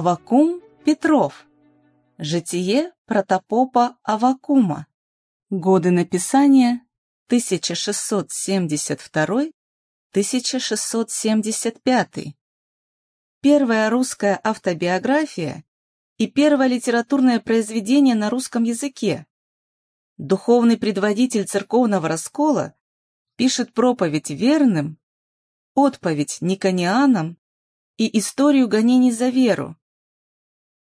Авакум Петров. Житие протопопа Авакума. Годы написания 1672-1675. Первая русская автобиография и первое литературное произведение на русском языке. Духовный предводитель церковного раскола пишет проповедь верным, отповедь никонианам и историю гонений за веру,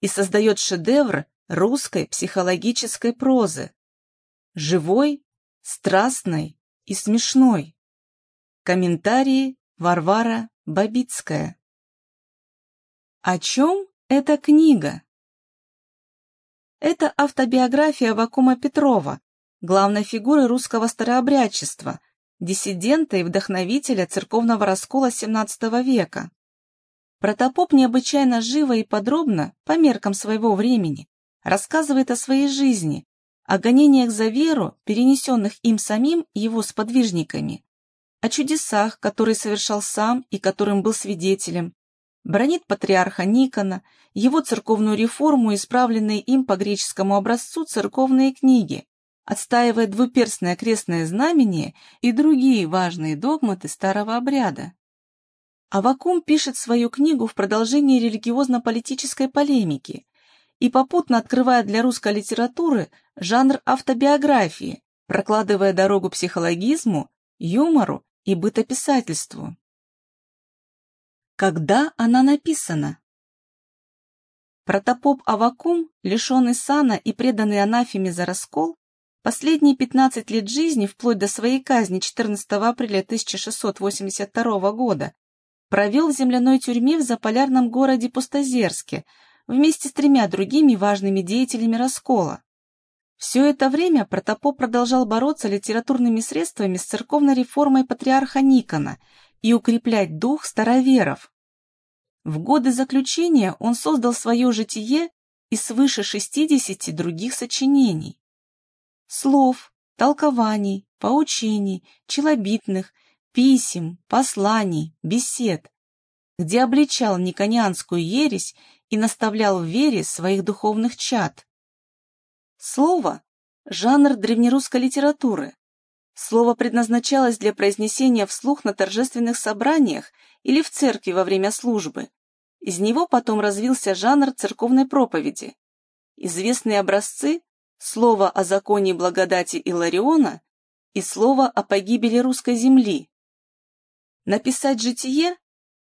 и создает шедевр русской психологической прозы. Живой, страстной и смешной. Комментарии Варвара Бабицкая. О чем эта книга? Это автобиография Вакума Петрова, главной фигуры русского старообрядчества, диссидента и вдохновителя церковного раскола XVII века. Протопоп необычайно живо и подробно, по меркам своего времени, рассказывает о своей жизни, о гонениях за веру, перенесенных им самим и его сподвижниками, о чудесах, которые совершал сам и которым был свидетелем, бронит патриарха Никона, его церковную реформу, исправленные им по греческому образцу церковные книги, отстаивая двуперстное крестное знамение и другие важные догматы старого обряда. Авакум пишет свою книгу в продолжении религиозно-политической полемики и попутно открывает для русской литературы жанр автобиографии, прокладывая дорогу психологизму, юмору и бытописательству. Когда она написана? Протопоп Авакум, лишенный сана и преданный анафеме за раскол, последние 15 лет жизни, вплоть до своей казни 14 апреля 1682 года, провел в земляной тюрьме в заполярном городе Пустозерске вместе с тремя другими важными деятелями раскола. Все это время Протопоп продолжал бороться литературными средствами с церковной реформой патриарха Никона и укреплять дух староверов. В годы заключения он создал свое житие и свыше 60 других сочинений. Слов, толкований, поучений, челобитных – писем, посланий, бесед, где обличал никонианскую ересь и наставлял в вере своих духовных чад. Слово – жанр древнерусской литературы. Слово предназначалось для произнесения вслух на торжественных собраниях или в церкви во время службы. Из него потом развился жанр церковной проповеди. Известные образцы – слово о законе благодати Илариона и слово о погибели русской земли, Написать житие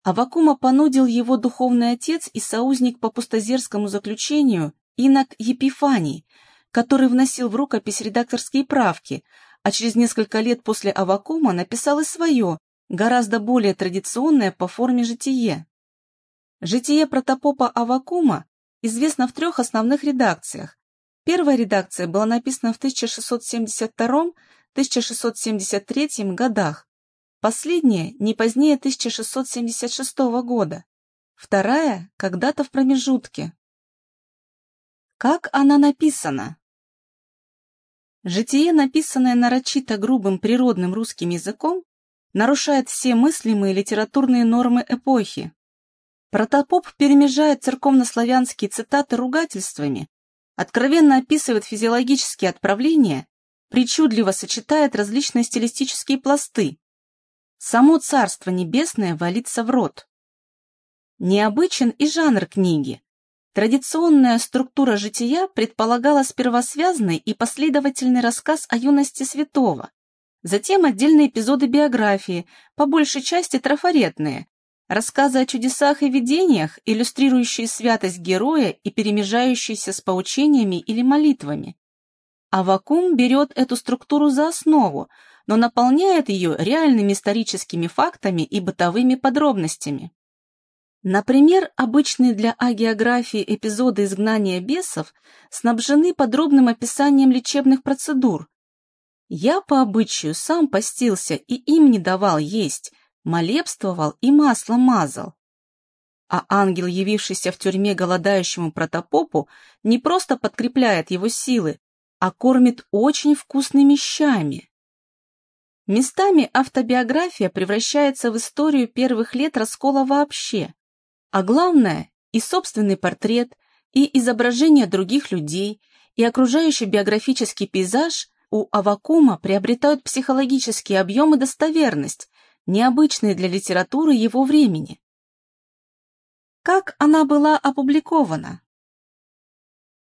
Авакума понудил его духовный отец и соузник по пустозерскому заключению инок Епифаний, который вносил в рукопись редакторские правки, а через несколько лет после Авакума написал и свое, гораздо более традиционное по форме житие. Житие протопопа Авакума известно в трех основных редакциях. Первая редакция была написана в 1672-1673 годах, Последняя не позднее 1676 года, вторая когда-то в промежутке. Как она написана? Житие, написанное нарочито грубым природным русским языком, нарушает все мыслимые литературные нормы эпохи. Протопоп перемежает церковнославянские цитаты ругательствами, откровенно описывает физиологические отправления, причудливо сочетает различные стилистические пласты, Само Царство Небесное валится в рот. Необычен и жанр книги. Традиционная структура жития предполагала сперва связанный и последовательный рассказ о юности святого, затем отдельные эпизоды биографии, по большей части трафаретные, рассказы о чудесах и видениях, иллюстрирующие святость героя и перемежающиеся с поучениями или молитвами. Авакум берет эту структуру за основу, но наполняет ее реальными историческими фактами и бытовыми подробностями. Например, обычные для агеографии эпизоды изгнания бесов снабжены подробным описанием лечебных процедур. Я по обычаю сам постился и им не давал есть, молебствовал и масло мазал. А ангел, явившийся в тюрьме голодающему протопопу, не просто подкрепляет его силы, а кормит очень вкусными щами. Местами автобиография превращается в историю первых лет раскола вообще, а главное – и собственный портрет, и изображения других людей, и окружающий биографический пейзаж у Авакума приобретают психологический объем и достоверность, необычные для литературы его времени. Как она была опубликована?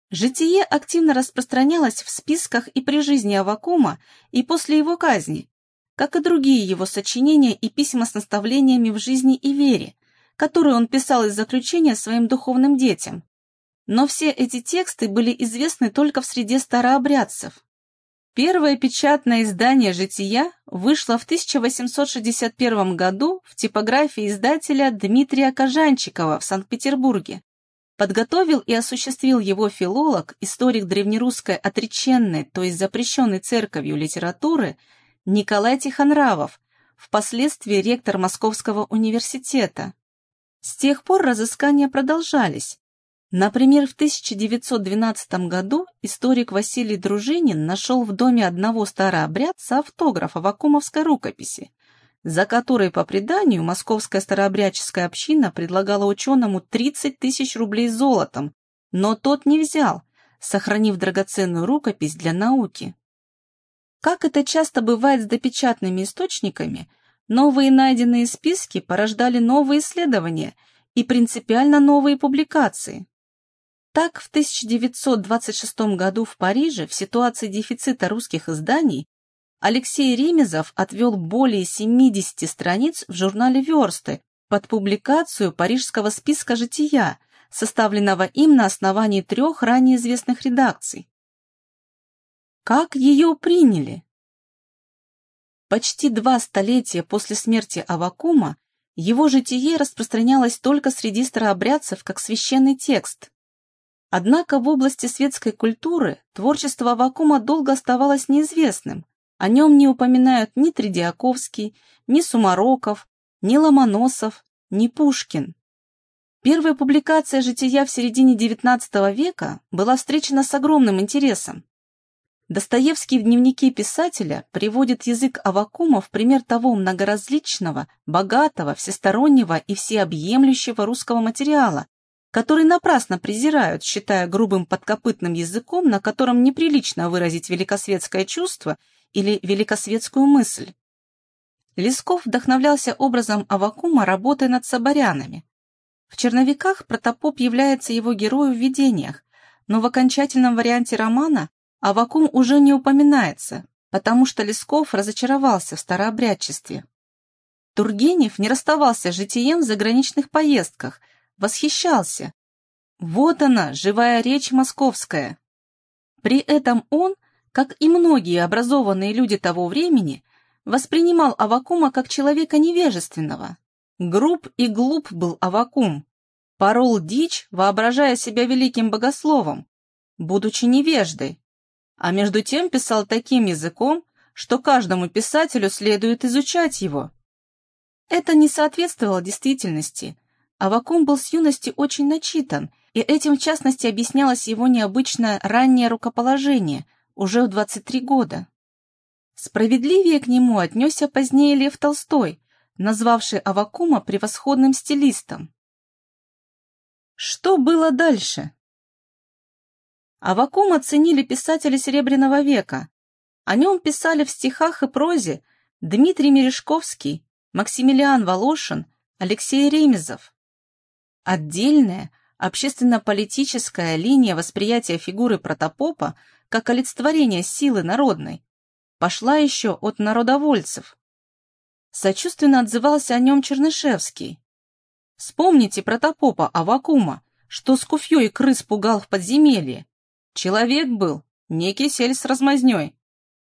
Житие активно распространялось в списках и при жизни Авакума, и после его казни, как и другие его сочинения и письма с наставлениями в жизни и вере, которые он писал из заключения своим духовным детям. Но все эти тексты были известны только в среде старообрядцев. Первое печатное издание «Жития» вышло в 1861 году в типографии издателя Дмитрия Кожанчикова в Санкт-Петербурге. Подготовил и осуществил его филолог, историк древнерусской отреченной, то есть запрещенной церковью литературы, Николай Тихонравов, впоследствии ректор Московского университета. С тех пор разыскания продолжались. Например, в 1912 году историк Василий Дружинин нашел в доме одного старообрядца автограф вакумовской рукописи, за которой, по преданию, московская старообрядческая община предлагала ученому 30 тысяч рублей золотом, но тот не взял, сохранив драгоценную рукопись для науки. Как это часто бывает с допечатными источниками, новые найденные списки порождали новые исследования и принципиально новые публикации. Так, в 1926 году в Париже в ситуации дефицита русских изданий Алексей Ремезов отвел более 70 страниц в журнале «Версты» под публикацию парижского списка жития, составленного им на основании трех ранее известных редакций. Как ее приняли? Почти два столетия после смерти Авакума его житие распространялось только среди старообрядцев как священный текст. Однако в области светской культуры творчество Авакума долго оставалось неизвестным, о нем не упоминают ни Тредиаковский, ни Сумароков, ни Ломоносов, ни Пушкин. Первая публикация жития в середине XIX века была встречена с огромным интересом. Достоевский в дневнике писателя приводит язык Авакума в пример того многоразличного, богатого, всестороннего и всеобъемлющего русского материала, который напрасно презирают, считая грубым подкопытным языком, на котором неприлично выразить великосветское чувство или великосветскую мысль. Лесков вдохновлялся образом Авакума, работая над соборянами. В «Черновиках» протопоп является его герою в видениях, но в окончательном варианте романа Авакум уже не упоминается, потому что Лесков разочаровался в старообрядчестве. Тургенев не расставался с житием в заграничных поездках, восхищался. Вот она, живая речь московская. При этом он как и многие образованные люди того времени, воспринимал Авакума как человека невежественного. Груб и глуп был Авакум. Порол дичь, воображая себя великим богословом, будучи невеждой. А между тем писал таким языком, что каждому писателю следует изучать его. Это не соответствовало действительности. Авакум был с юности очень начитан, и этим в частности объяснялось его необычное раннее рукоположение, уже в 23 года. Справедливее к нему отнесся позднее Лев Толстой, назвавший Авакума превосходным стилистом. Что было дальше? Авакума ценили писатели Серебряного века. О нем писали в стихах и прозе Дмитрий Мережковский, Максимилиан Волошин, Алексей Ремезов. Отдельная, общественно-политическая линия восприятия фигуры протопопа как олицетворение силы народной, пошла еще от народовольцев. Сочувственно отзывался о нем Чернышевский. Вспомните протопопа Авакума, что с куфьей крыс пугал в подземелье. Человек был, не кисель с размазней.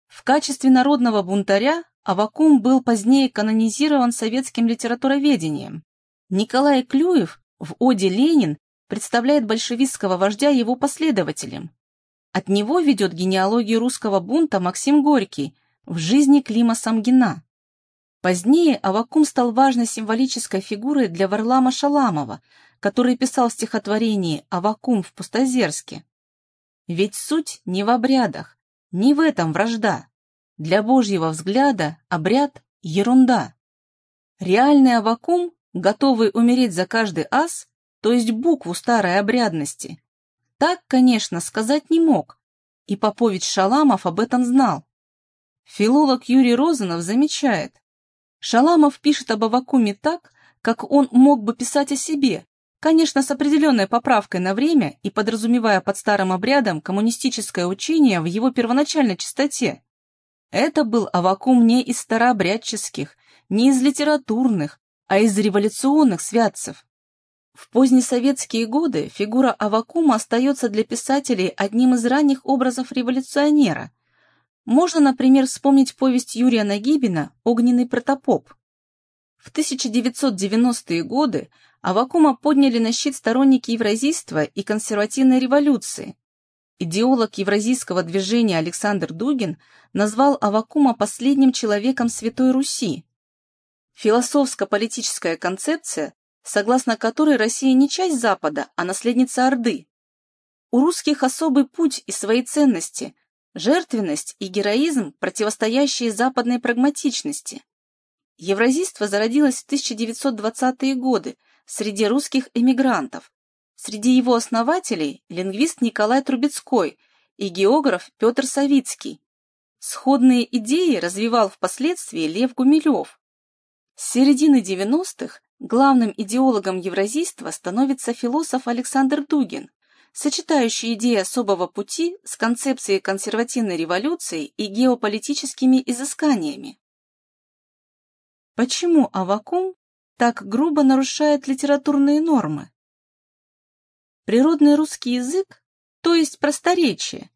В качестве народного бунтаря Авакум был позднее канонизирован советским литературоведением. Николай Клюев в «Оде Ленин» представляет большевистского вождя его последователем. От него ведет генеалогию русского бунта Максим Горький в жизни Клима Самгина. Позднее Авакум стал важной символической фигурой для Варлама Шаламова, который писал в стихотворении «Авакум в Пустозерске». Ведь суть не в обрядах, не в этом вражда. Для Божьего взгляда обряд – ерунда. Реальный Авакум, готовый умереть за каждый ас, то есть букву старой обрядности. Так, конечно, сказать не мог, и Попович Шаламов об этом знал. Филолог Юрий Розанов замечает, Шаламов пишет об Авакуме так, как он мог бы писать о себе, конечно, с определенной поправкой на время и подразумевая под старым обрядом коммунистическое учение в его первоначальной чистоте. Это был Авакум не из старообрядческих, не из литературных, а из революционных святцев. В позднесоветские годы фигура Авакума остается для писателей одним из ранних образов революционера. Можно, например, вспомнить повесть Юрия Нагибина «Огненный протопоп». В 1990-е годы Авакума подняли на щит сторонники евразийства и консервативной революции. Идеолог евразийского движения Александр Дугин назвал Авакума последним человеком Святой Руси. Философско-политическая концепция, согласно которой Россия не часть Запада, а наследница Орды. У русских особый путь и свои ценности, жертвенность и героизм, противостоящие западной прагматичности. Евразийство зародилось в 1920-е годы среди русских эмигрантов. Среди его основателей – лингвист Николай Трубецкой и географ Петр Савицкий. Сходные идеи развивал впоследствии Лев Гумилев. С середины 90-х главным идеологом евразийства становится философ Александр Дугин, сочетающий идеи особого пути с концепцией консервативной революции и геополитическими изысканиями. Почему Авакум так грубо нарушает литературные нормы? Природный русский язык, то есть просторечие,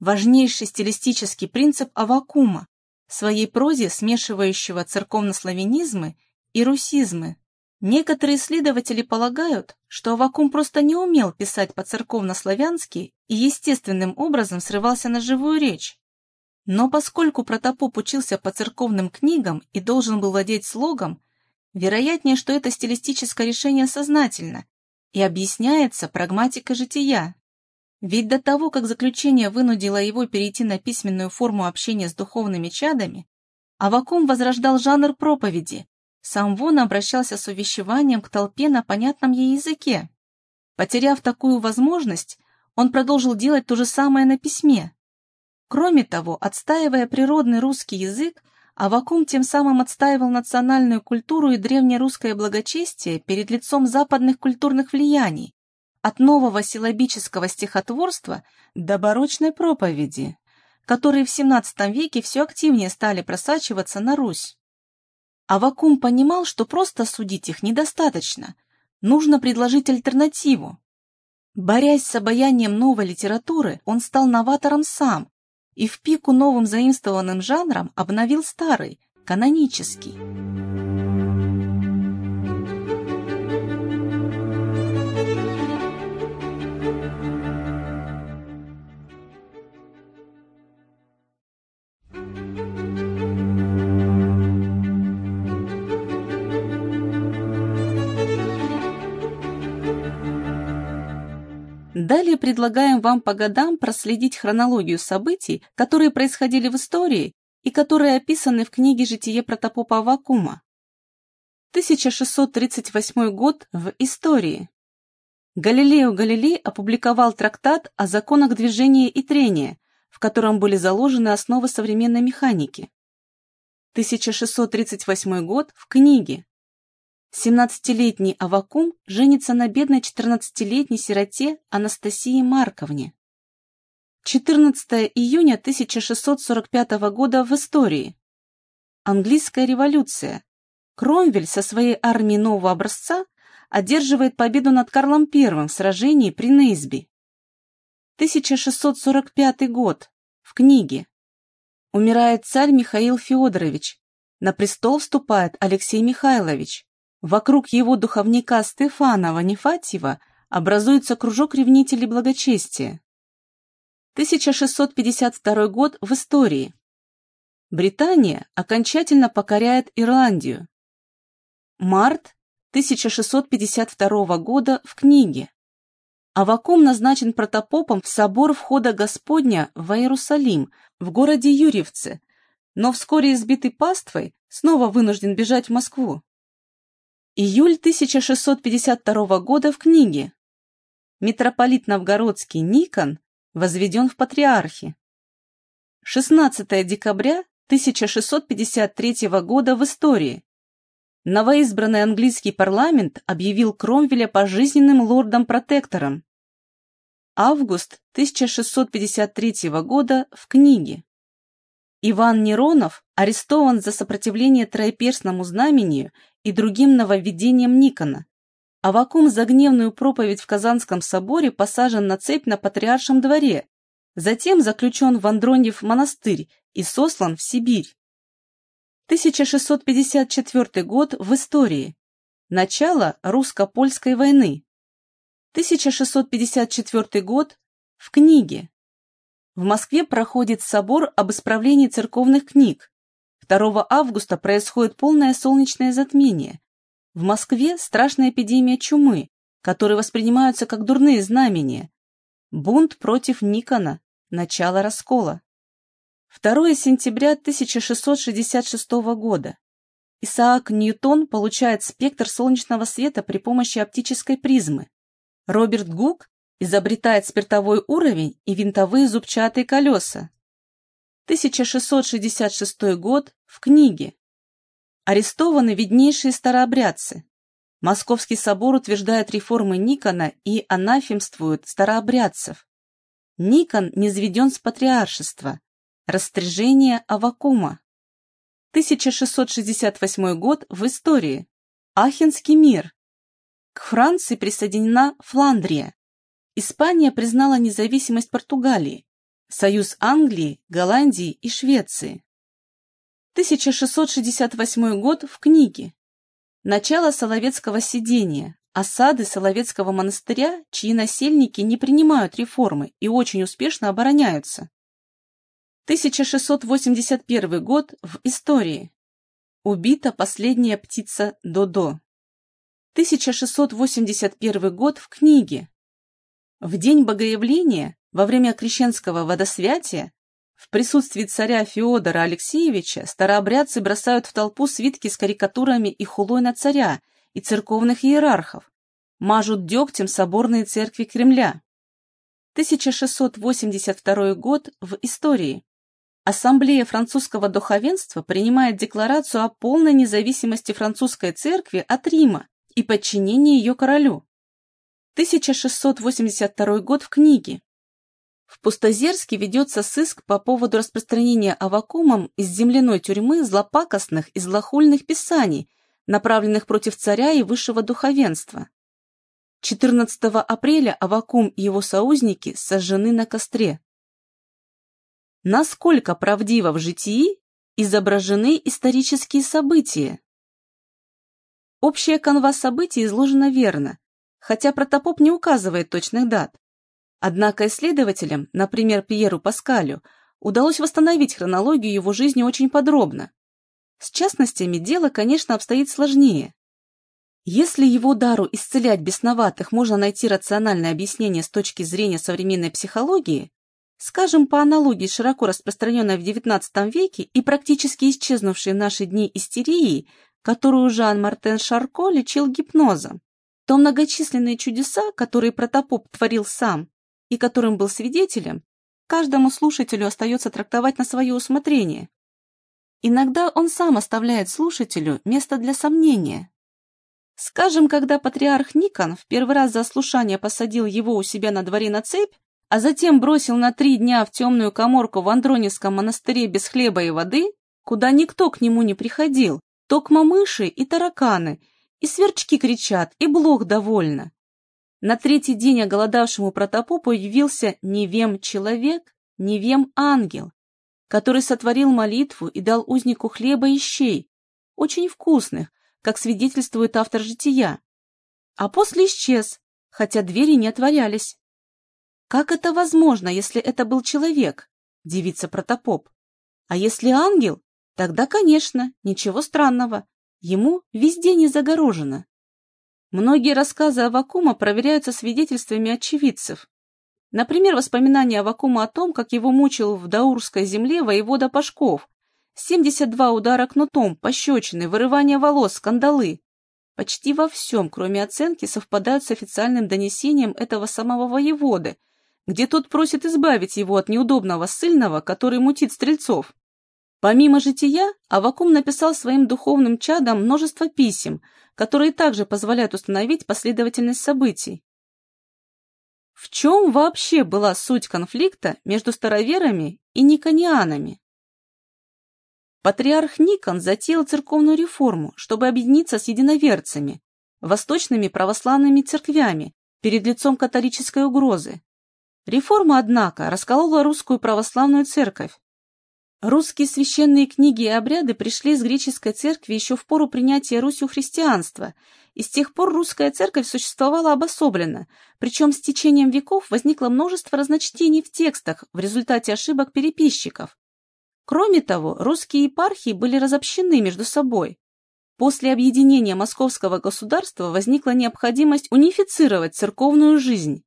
важнейший стилистический принцип Авакума, своей прозе смешивающего церковнославянизмы и русизмы. Некоторые исследователи полагают, что Авакум просто не умел писать по-церковнославянски и естественным образом срывался на живую речь. Но поскольку протопоп учился по церковным книгам и должен был владеть слогом, вероятнее, что это стилистическое решение сознательно и объясняется прагматикой жития. Ведь до того, как заключение вынудило его перейти на письменную форму общения с духовными чадами, Авакум возрождал жанр проповеди, сам Вон обращался с увещеванием к толпе на понятном ей языке. Потеряв такую возможность, он продолжил делать то же самое на письме, Кроме того, отстаивая природный русский язык, Авакум тем самым отстаивал национальную культуру и древнерусское благочестие перед лицом западных культурных влияний, от нового силабического стихотворства до барочной проповеди, которые в XVII веке все активнее стали просачиваться на Русь. Авакум понимал, что просто судить их недостаточно, нужно предложить альтернативу. Борясь с обаянием новой литературы, он стал новатором сам, и в пику новым заимствованным жанром обновил старый, канонический. Далее предлагаем вам по годам проследить хронологию событий, которые происходили в истории и которые описаны в книге «Житие протопопа Авакума». 1638 год в истории. Галилео Галилей опубликовал трактат о законах движения и трения, в котором были заложены основы современной механики. 1638 год в книге 17-летний Авакум женится на бедной 14-летней сироте Анастасии Марковне. 14 июня 1645 года в истории. Английская революция. Кромвель со своей армией нового образца одерживает победу над Карлом I в сражении при Нейсби. 1645 год. В книге. Умирает царь Михаил Федорович. На престол вступает Алексей Михайлович. Вокруг его духовника Стефана Ванифатьева образуется кружок ревнителей благочестия. 1652 год в истории. Британия окончательно покоряет Ирландию. Март 1652 года в книге. Авакум назначен протопопом в собор входа Господня в Иерусалим в городе Юрьевце, но вскоре избитый паствой снова вынужден бежать в Москву. Июль 1652 года в книге. Митрополит Новгородский Никон возведен в патриархи. 16 декабря 1653 года в истории. Новоизбранный английский парламент объявил Кромвеля пожизненным лордом-протектором. Август 1653 года в книге. Иван Неронов арестован за сопротивление троеперстному знамению и другим нововведениям Никона. Авакум за гневную проповедь в Казанском соборе посажен на цепь на Патриаршем дворе, затем заключен в Андроньев монастырь и сослан в Сибирь. 1654 год в истории. Начало русско-польской войны. 1654 год в книге. В Москве проходит собор об исправлении церковных книг. 2 августа происходит полное солнечное затмение. В Москве страшная эпидемия чумы, которые воспринимаются как дурные знамения. Бунт против Никона. Начало раскола. 2 сентября 1666 года. Исаак Ньютон получает спектр солнечного света при помощи оптической призмы. Роберт Гук изобретает спиртовой уровень и винтовые зубчатые колеса. 1666 год в книге. Арестованы виднейшие старообрядцы. Московский собор утверждает реформы Никона и анафемствует старообрядцев. Никон низведен с патриаршества. Растряжение Авакума. 1668 год в истории. Ахенский мир. К Франции присоединена Фландрия. Испания признала независимость Португалии, союз Англии, Голландии и Швеции. 1668 год в книге. Начало Соловецкого сидения, осады Соловецкого монастыря, чьи насельники не принимают реформы и очень успешно обороняются. 1681 год в истории. Убита последняя птица Додо. 1681 год в книге. В день Богоявления, во время крещенского водосвятия, в присутствии царя Феодора Алексеевича старообрядцы бросают в толпу свитки с карикатурами и хулой на царя и церковных иерархов, мажут дегтем соборные церкви Кремля. 1682 год в истории. Ассамблея французского духовенства принимает декларацию о полной независимости французской церкви от Рима и подчинении ее королю. 1682 год в книге. В Пустозерске ведется сыск по поводу распространения авакумом из земляной тюрьмы злопакостных и злохульных писаний, направленных против царя и высшего духовенства. 14 апреля Авакум и его союзники сожжены на костре. Насколько правдиво в житии изображены исторические события? Общая канва событий изложена верно, хотя протопоп не указывает точных дат. Однако исследователям, например, Пьеру Паскалю, удалось восстановить хронологию его жизни очень подробно. С частностями дело, конечно, обстоит сложнее. Если его дару исцелять бесноватых можно найти рациональное объяснение с точки зрения современной психологии, скажем, по аналогии широко распространенной в XIX веке и практически исчезнувшей в наши дни истерии, которую Жан-Мартен Шарко лечил гипнозом, то многочисленные чудеса, которые протопоп творил сам и которым был свидетелем, каждому слушателю остается трактовать на свое усмотрение. Иногда он сам оставляет слушателю место для сомнения. Скажем, когда патриарх Никон в первый раз за слушание посадил его у себя на дворе на цепь, а затем бросил на три дня в темную коморку в Андроневском монастыре без хлеба и воды, куда никто к нему не приходил, токмо мыши и тараканы, и сверчки кричат, и блох довольно. На третий день оголодавшему протопопу явился невем человек, невем ангел, который сотворил молитву и дал узнику хлеба и щей, очень вкусных, как свидетельствует автор жития. А после исчез, хотя двери не отворялись. Как это возможно, если это был человек? Девица протопоп. А если ангел? Тогда, конечно, ничего странного. Ему везде не загорожено. Многие рассказы Авакума проверяются свидетельствами очевидцев. Например, воспоминания Авакума о том, как его мучил в Даурской земле воевода Пашков. 72 удара кнутом, пощечины, вырывание волос, скандалы. почти во всем, кроме оценки, совпадают с официальным донесением этого самого воеводы, где тот просит избавить его от неудобного ссыльного, который мутит стрельцов. Помимо жития, Авакум написал своим духовным чадам множество писем, которые также позволяют установить последовательность событий. В чем вообще была суть конфликта между староверами и никонианами? Патриарх Никон затеял церковную реформу, чтобы объединиться с единоверцами, восточными православными церквями, перед лицом католической угрозы. Реформа, однако, расколола русскую православную церковь. Русские священные книги и обряды пришли из греческой церкви еще в пору принятия Русью христианства, и с тех пор русская церковь существовала обособленно, причем с течением веков возникло множество разночтений в текстах в результате ошибок переписчиков. Кроме того, русские епархии были разобщены между собой. После объединения московского государства возникла необходимость унифицировать церковную жизнь.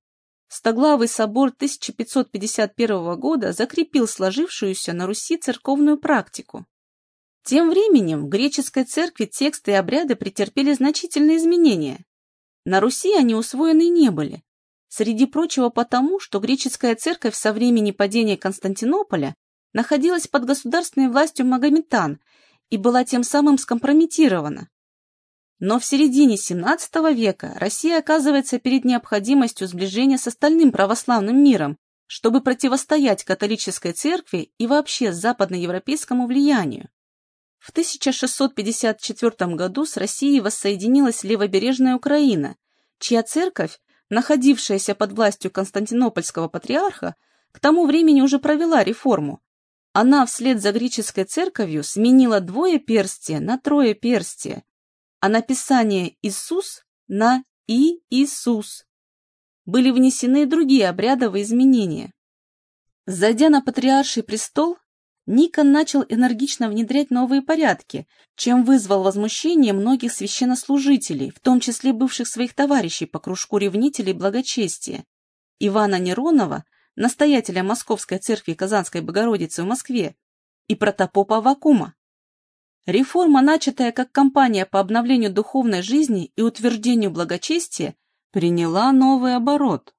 Стоглавый собор 1551 года закрепил сложившуюся на Руси церковную практику. Тем временем в греческой церкви тексты и обряды претерпели значительные изменения. На Руси они усвоены не были. Среди прочего потому, что греческая церковь со времени падения Константинополя находилась под государственной властью магометан и была тем самым скомпрометирована. Но в середине XVII века Россия оказывается перед необходимостью сближения с остальным православным миром, чтобы противостоять католической церкви и вообще западноевропейскому влиянию. В 1654 году с Россией воссоединилась левобережная Украина, чья церковь, находившаяся под властью Константинопольского патриарха, к тому времени уже провела реформу, она вслед за греческой церковью сменила двое перстия на трое перстия, а написание «Иисус» на «И Иисус». Были внесены другие обрядовые изменения. Зайдя на патриарший престол, Никон начал энергично внедрять новые порядки, чем вызвал возмущение многих священнослужителей, в том числе бывших своих товарищей по кружку ревнителей благочестия, Ивана Неронова настоятеля Московской церкви Казанской Богородицы в Москве, и протопопа Авакума. Реформа, начатая как кампания по обновлению духовной жизни и утверждению благочестия, приняла новый оборот.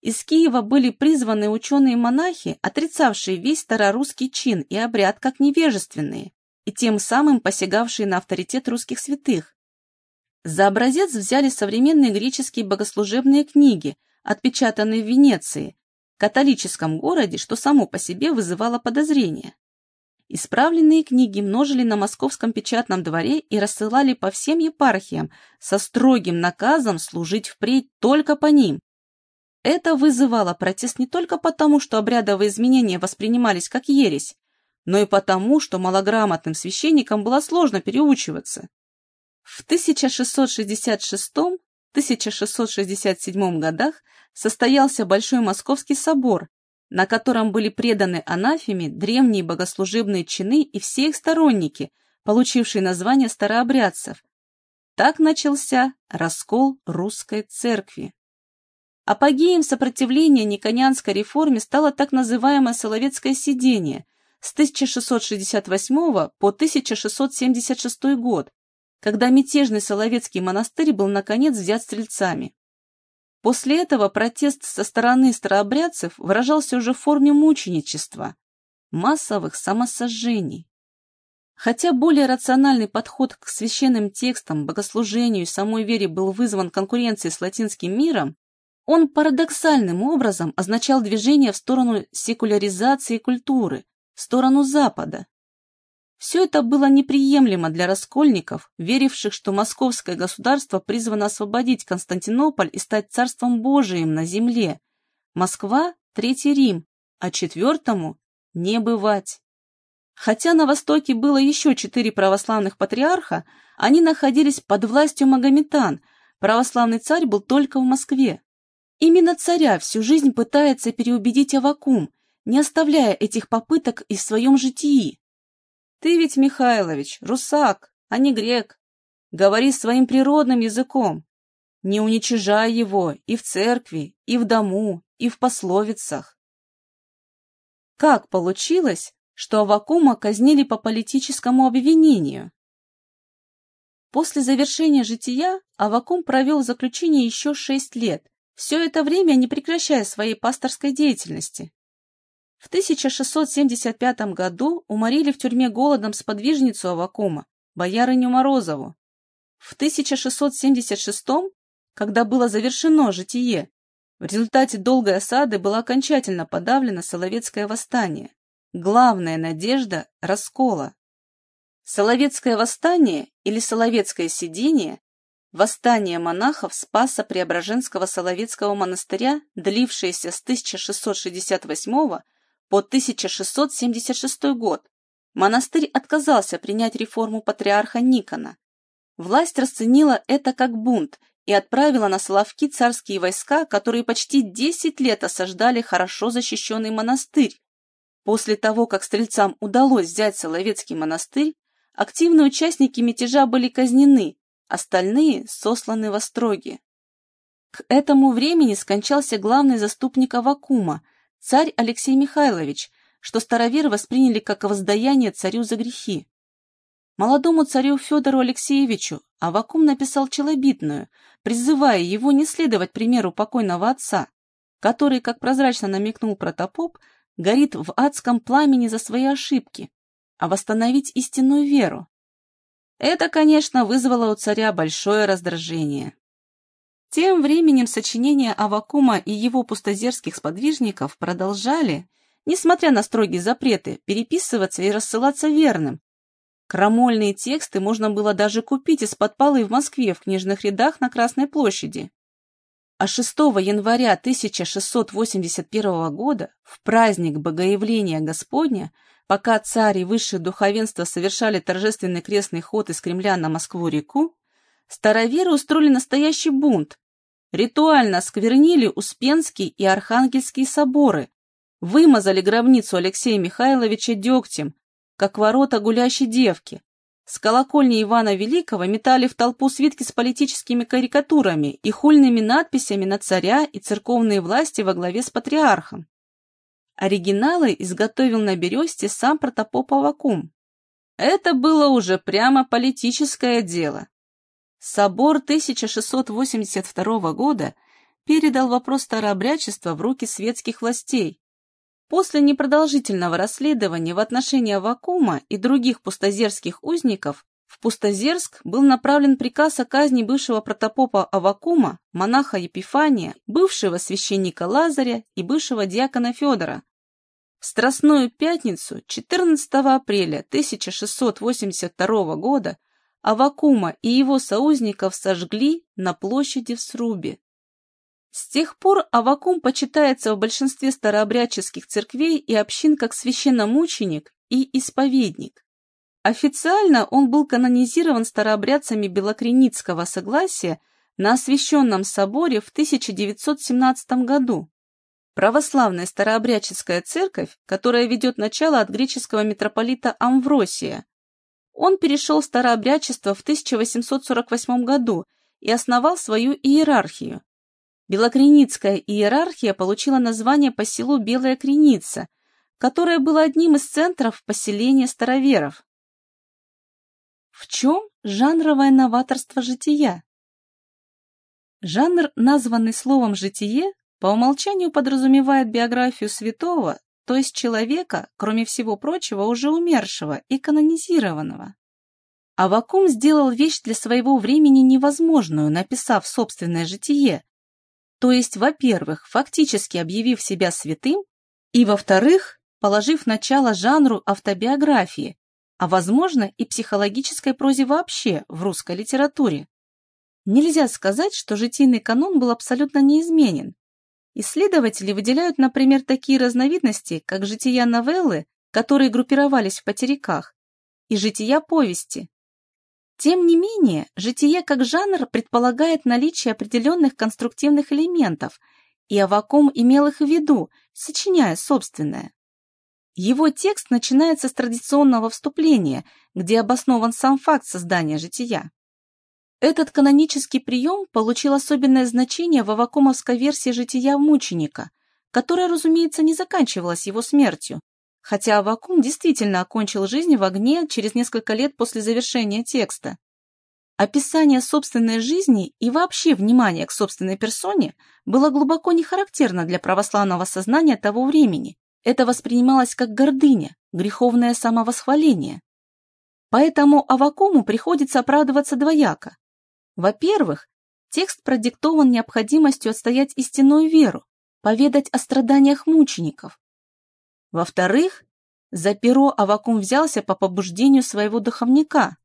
Из Киева были призваны ученые-монахи, отрицавшие весь старорусский чин и обряд как невежественные, и тем самым посягавшие на авторитет русских святых. За образец взяли современные греческие богослужебные книги, отпечатанные в Венеции, католическом городе, что само по себе вызывало подозрения. Исправленные книги множили на московском печатном дворе и рассылали по всем епархиям со строгим наказом служить впредь только по ним. Это вызывало протест не только потому, что обрядовые изменения воспринимались как ересь, но и потому, что малограмотным священникам было сложно переучиваться. В 1666-1667 годах состоялся Большой Московский собор, на котором были преданы анафеме древние богослужебные чины и все их сторонники, получившие название старообрядцев. Так начался раскол русской церкви. Апогеем сопротивления Никонянской реформе стало так называемое Соловецкое сидение с 1668 по 1676 год, когда мятежный Соловецкий монастырь был наконец взят стрельцами. После этого протест со стороны старообрядцев выражался уже в форме мученичества, массовых самосожжений. Хотя более рациональный подход к священным текстам, богослужению и самой вере был вызван конкуренцией с латинским миром, он парадоксальным образом означал движение в сторону секуляризации культуры, в сторону Запада. Все это было неприемлемо для раскольников, веривших, что московское государство призвано освободить Константинополь и стать царством Божиим на земле. Москва – Третий Рим, а четвертому – не бывать. Хотя на Востоке было еще четыре православных патриарха, они находились под властью магометан, православный царь был только в Москве. Именно царя всю жизнь пытается переубедить Авакум, не оставляя этих попыток и в своем житии. Ты ведь, Михайлович, русак, а не грек. Говори своим природным языком. Не уничижай его и в церкви, и в дому, и в пословицах. Как получилось, что Авакума казнили по политическому обвинению? После завершения жития Авакум провел в заключении еще шесть лет, все это время не прекращая своей пасторской деятельности. В 1675 году уморили в тюрьме голодом сподвижницу Авакума, боярыню Морозову. В 1676, когда было завершено житие, в результате долгой осады было окончательно подавлено Соловецкое восстание. Главная надежда – раскола. Соловецкое восстание или Соловецкое сидение – восстание монахов Спаса Преображенского Соловецкого монастыря, длившееся с 1668 по 1676 год. Монастырь отказался принять реформу патриарха Никона. Власть расценила это как бунт и отправила на Соловки царские войска, которые почти 10 лет осаждали хорошо защищенный монастырь. После того, как стрельцам удалось взять Соловецкий монастырь, активные участники мятежа были казнены, остальные сосланы в остроги. К этому времени скончался главный заступник Авакума, царь Алексей Михайлович, что староверы восприняли как воздаяние царю за грехи. Молодому царю Федору Алексеевичу Авакум написал челобитную, призывая его не следовать примеру покойного отца, который, как прозрачно намекнул протопоп, горит в адском пламени за свои ошибки, а восстановить истинную веру. Это, конечно, вызвало у царя большое раздражение. Тем временем сочинения Авакума и его пустозерских сподвижников продолжали, несмотря на строгие запреты, переписываться и рассылаться верным, Крамольные тексты можно было даже купить из-под полы в Москве в книжных рядах на Красной площади. А 6 января 1681 года, в праздник Богоявления Господня, пока царь и высшее духовенство совершали торжественный крестный ход из Кремля на Москву-реку, староверы устроили настоящий бунт, ритуально осквернили Успенский и Архангельские соборы, вымазали гробницу Алексея Михайловича дегтем, как ворота гулящей девки. С колокольни Ивана Великого метали в толпу свитки с политическими карикатурами и хульными надписями на царя и церковные власти во главе с патриархом. Оригиналы изготовил на Бересте сам протопоп Авакум. Это было уже прямо политическое дело. Собор 1682 года передал вопрос старообрядчества в руки светских властей, После непродолжительного расследования в отношении Авакума и других пустозерских узников в Пустозерск был направлен приказ о казни бывшего протопопа Авакума, монаха Епифания, бывшего священника Лазаря и бывшего диакона Федора. В Страстную пятницу 14 апреля 1682 года Авакума и его соузников сожгли на площади в Срубе. С тех пор Авакум почитается в большинстве старообрядческих церквей и общин как священномученик и исповедник. Официально он был канонизирован старообрядцами Белокреницкого согласия на освященном соборе в 1917 году. Православная старообрядческая церковь, которая ведет начало от греческого митрополита Амвросия. Он перешел старообрядчество в 1848 году и основал свою иерархию, Белокреницкая иерархия получила название по селу Белая Креница, которое было одним из центров поселения староверов. В чем жанровое новаторство жития? Жанр, названный словом «житие», по умолчанию подразумевает биографию святого, то есть человека, кроме всего прочего, уже умершего и канонизированного. Авакум сделал вещь для своего времени невозможную, написав собственное житие, то есть, во-первых, фактически объявив себя святым, и, во-вторых, положив начало жанру автобиографии, а, возможно, и психологической прозе вообще в русской литературе. Нельзя сказать, что житийный канон был абсолютно неизменен. Исследователи выделяют, например, такие разновидности, как жития новеллы, которые группировались в потеряках, и жития повести, тем не менее, житие как жанр предполагает наличие определенных конструктивных элементов, и Авакум имел их в виду, сочиняя собственное. Его текст начинается с традиционного вступления, где обоснован сам факт создания жития. Этот канонический прием получил особенное значение в авакумовской версии жития мученика, которая, разумеется, не заканчивалась его смертью, хотя Авакум действительно окончил жизнь в огне через несколько лет после завершения текста. Описание собственной жизни и вообще внимание к собственной персоне было глубоко не характерно для православного сознания того времени. Это воспринималось как гордыня, греховное самовосхваление. Поэтому Авакуму приходится оправдываться двояко. Во-первых, текст продиктован необходимостью отстоять истинную веру, поведать о страданиях мучеников. Во-вторых, за перо Авакум взялся по побуждению своего духовника.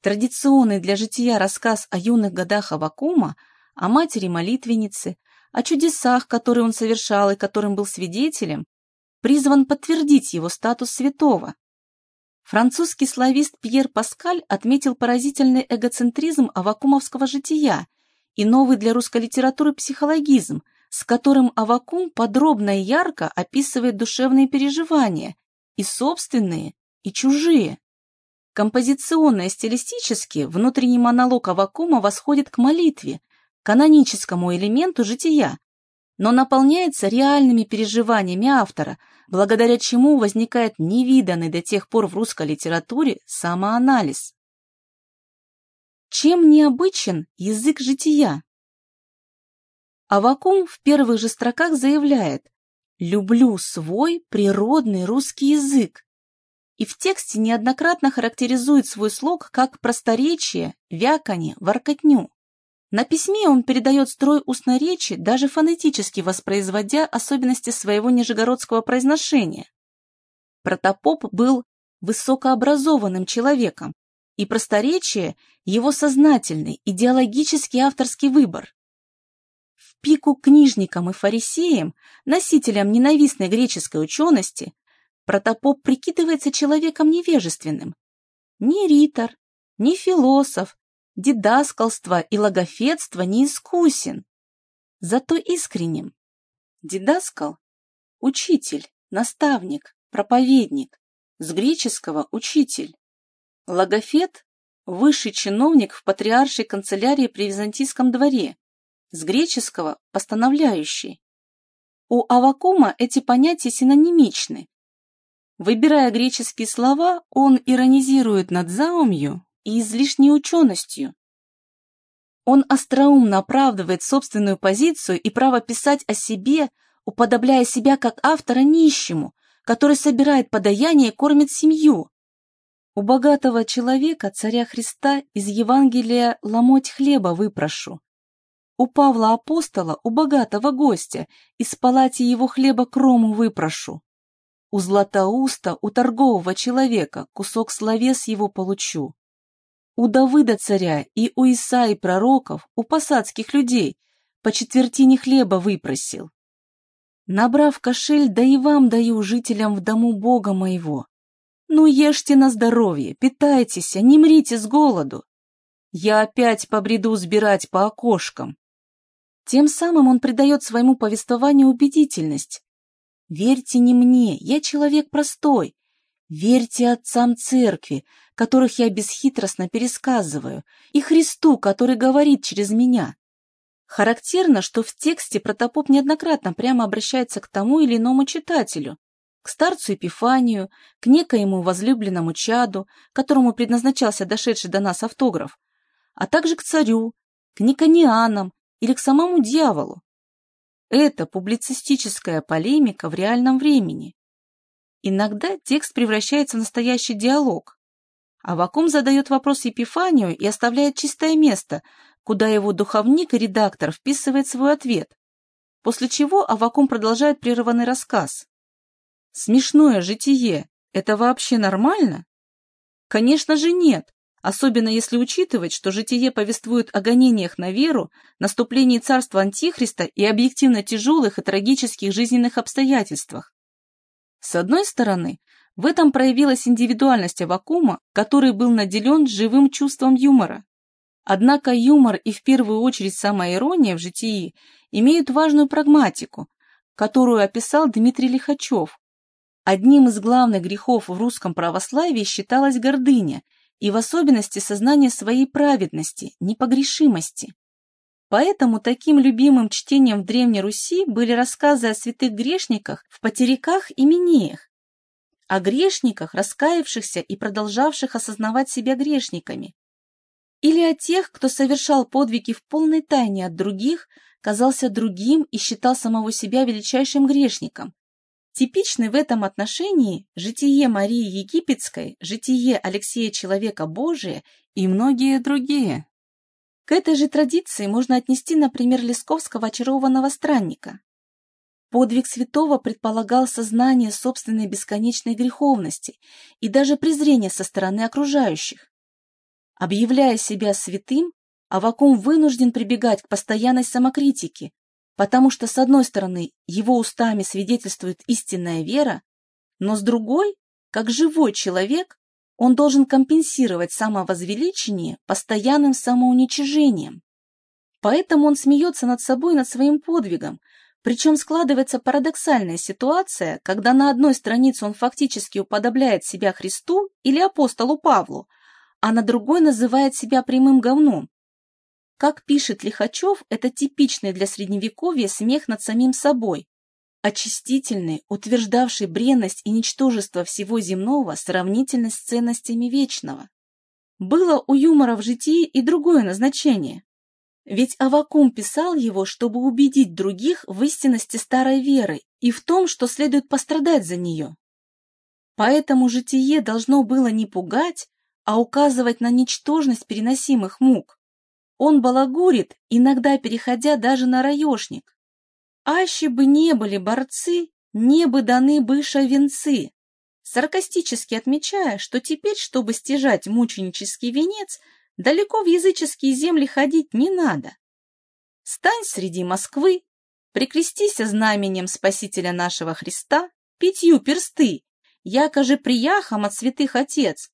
Традиционный для жития рассказ о юных годах Авакума, о матери-молитвеннице, о чудесах, которые он совершал и которым был свидетелем, призван подтвердить его статус святого. Французский славист Пьер Паскаль отметил поразительный эгоцентризм авакумовского жития и новый для русской литературы психологизм, с которым Авакум подробно и ярко описывает душевные переживания, и собственные, и чужие. Композиционно и стилистически внутренний монолог Авакума восходит к молитве, каноническому элементу жития, но наполняется реальными переживаниями автора, благодаря чему возникает невиданный до тех пор в русской литературе самоанализ. Чем необычен язык жития? Авакум в первых же строках заявляет «люблю свой природный русский язык», и в тексте неоднократно характеризует свой слог как просторечие, вяканье, воркотню. На письме он передает строй устной речи, даже фонетически воспроизводя особенности своего нижегородского произношения. Протопоп был высокообразованным человеком, и просторечие – его сознательный, идеологический авторский выбор. В пику книжникам и фарисеям, носителям ненавистной греческой учености, Протопоп прикидывается человеком невежественным. Ни ритор, ни философ, дидаскалство и логофетство не искусен, зато искренним. Дидаскал – учитель, наставник, проповедник, с греческого – учитель. Логофет – высший чиновник в патриаршей канцелярии при Византийском дворе, с греческого – постановляющий. У Авакума эти понятия синонимичны, Выбирая греческие слова, он иронизирует над заумью и излишней ученостью. Он остроумно оправдывает собственную позицию и право писать о себе, уподобляя себя как автора нищему, который собирает подаяние и кормит семью. У богатого человека, царя Христа, из Евангелия ломоть хлеба выпрошу. У Павла Апостола, у богатого гостя, из палати его хлеба крому выпрошу. У Златоуста, у торгового человека, кусок словес его получу. У Давыда царя и у Исаи пророков, у посадских людей, по четвертине хлеба выпросил. Набрав кошель, да и вам даю, жителям в дому Бога моего. Ну, ешьте на здоровье, питайтесь, а не мрите с голоду. Я опять побреду сбирать по окошкам. Тем самым он придает своему повествованию убедительность, Верьте не мне, я человек простой. Верьте отцам церкви, которых я бесхитростно пересказываю, и Христу, который говорит через меня. Характерно, что в тексте протопоп неоднократно прямо обращается к тому или иному читателю, к старцу Епифанию, к некоему возлюбленному чаду, которому предназначался дошедший до нас автограф, а также к царю, к никонианам или к самому дьяволу. Это публицистическая полемика в реальном времени. Иногда текст превращается в настоящий диалог. Авакум задает вопрос Епифанию и оставляет чистое место, куда его духовник и редактор вписывает свой ответ, после чего Авакум продолжает прерванный рассказ. Смешное житие – это вообще нормально? Конечно же нет, Особенно если учитывать, что житие повествует о гонениях на веру, наступлении царства Антихриста и объективно тяжелых и трагических жизненных обстоятельствах. С одной стороны, в этом проявилась индивидуальность Авакума, который был наделен живым чувством юмора. Однако юмор и в первую очередь самоирония в житии имеют важную прагматику, которую описал Дмитрий Лихачев. Одним из главных грехов в русском православии считалась гордыня – и в особенности сознание своей праведности, непогрешимости. Поэтому таким любимым чтением в Древней Руси были рассказы о святых грешниках в потеряках и минеях, о грешниках, раскаявшихся и продолжавших осознавать себя грешниками. или о тех, кто совершал подвиги в полной тайне от других, казался другим и считал самого себя величайшим грешником. Типичны в этом отношении житие Марии Египетской, житие Алексея Человека Божия и многие другие. К этой же традиции можно отнести, например, Лесковского очарованного странника. Подвиг святого предполагал сознание собственной бесконечной греховности и даже презрение со стороны окружающих. Объявляя себя святым, Авакум вынужден прибегать к постоянной самокритике, потому что, с одной стороны, его устами свидетельствует истинная вера, но с другой, как живой человек, он должен компенсировать самовозвеличение постоянным самоуничижением. Поэтому он смеется над собой, над своим подвигом, причем складывается парадоксальная ситуация, когда на одной странице он фактически уподобляет себя Христу или апостолу Павлу, а на другой называет себя прямым говном. Как пишет Лихачев, это типичный для средневековья смех над самим собой, очистительный, утверждавший бренность и ничтожество всего земного сравнительно с ценностями вечного. Было у юмора в житии и другое назначение. Ведь Авакум писал его, чтобы убедить других в истинности старой веры и в том, что следует пострадать за нее. Поэтому житие должно было не пугать, а указывать на ничтожность переносимых мук. Он балагурит, иногда переходя даже на раешник. Аще бы не были борцы, не бы даны быша венцы, саркастически отмечая, что теперь, чтобы стяжать мученический венец, далеко в языческие земли ходить не надо. Стань среди Москвы, прикрестися знаменем Спасителя нашего Христа, пятью персты, яко же прияхом от святых отец,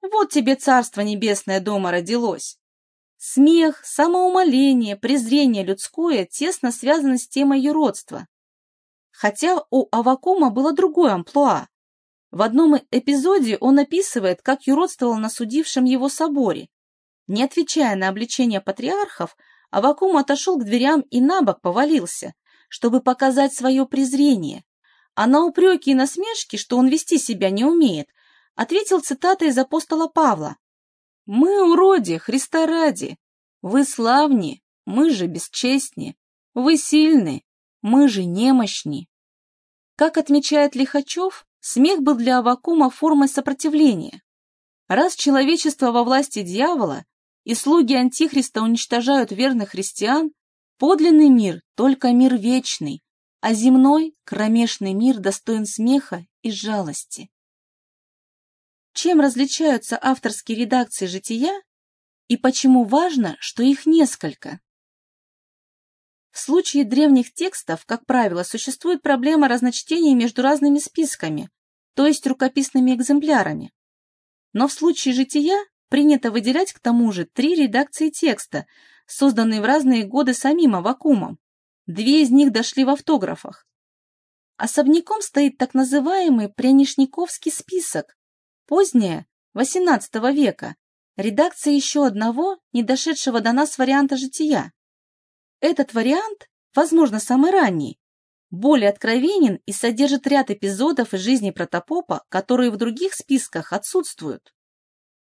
вот тебе царство небесное дома родилось. Смех, самоумоление, презрение людское тесно связаны с темой юродства. Хотя у Авакума было другое амплуа. В одном эпизоде он описывает, как юродствовал на судившем его соборе. Не отвечая на обличение патриархов, Авакум отошел к дверям и набок повалился, чтобы показать свое презрение. А на упреки и насмешки, что он вести себя не умеет, ответил цитатой из апостола Павла. «Мы уроди, Христа ради, вы славни, мы же бесчестни, вы сильны, мы же немощни». Как отмечает Лихачев, смех был для Авакума формой сопротивления. Раз человечество во власти дьявола и слуги Антихриста уничтожают верных христиан, подлинный мир – только мир вечный, а земной, кромешный мир достоин смеха и жалости. Чем различаются авторские редакции жития и почему важно, что их несколько? В случае древних текстов, как правило, существует проблема разночтения между разными списками, то есть рукописными экземплярами. Но в случае жития принято выделять к тому же три редакции текста, созданные в разные годы самим Авакумом. Две из них дошли в автографах. Особняком стоит так называемый Прянишниковский список, Поздняя, XVIII века, редакция еще одного, не дошедшего до нас варианта жития. Этот вариант, возможно, самый ранний, более откровенен и содержит ряд эпизодов из жизни протопопа, которые в других списках отсутствуют.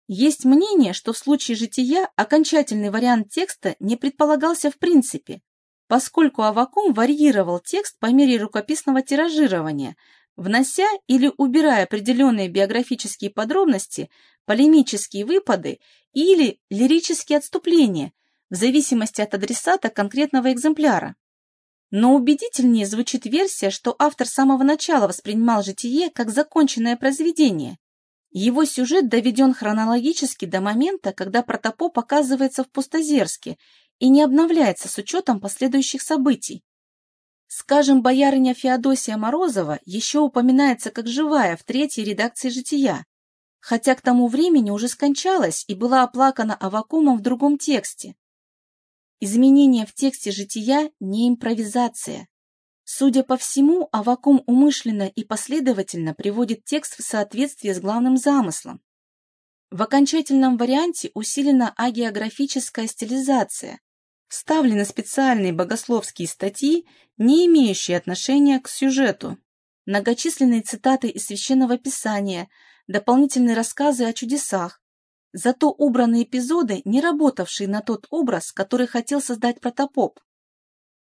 Есть мнение, что в случае жития окончательный вариант текста не предполагался в принципе, поскольку Авакум варьировал текст по мере рукописного тиражирования, внося или убирая определенные биографические подробности, полемические выпады или лирические отступления, в зависимости от адресата конкретного экземпляра. Но убедительнее звучит версия, что автор с самого начала воспринимал житие как законченное произведение. Его сюжет доведен хронологически до момента, когда протопоп оказывается в Пустозерске и не обновляется с учетом последующих событий. Скажем, боярыня Феодосия Морозова еще упоминается как живая в третьей редакции «Жития», хотя к тому времени уже скончалась и была оплакана Авакумом в другом тексте. Изменения в тексте «Жития» не импровизация. Судя по всему, Авакум умышленно и последовательно приводит текст в соответствие с главным замыслом. В окончательном варианте усилена агеографическая стилизация, вставлены специальные богословские статьи, не имеющие отношения к сюжету, многочисленные цитаты из Священного Писания, дополнительные рассказы о чудесах, Зато убраны эпизоды, не работавшие на тот образ, который хотел создать протопоп.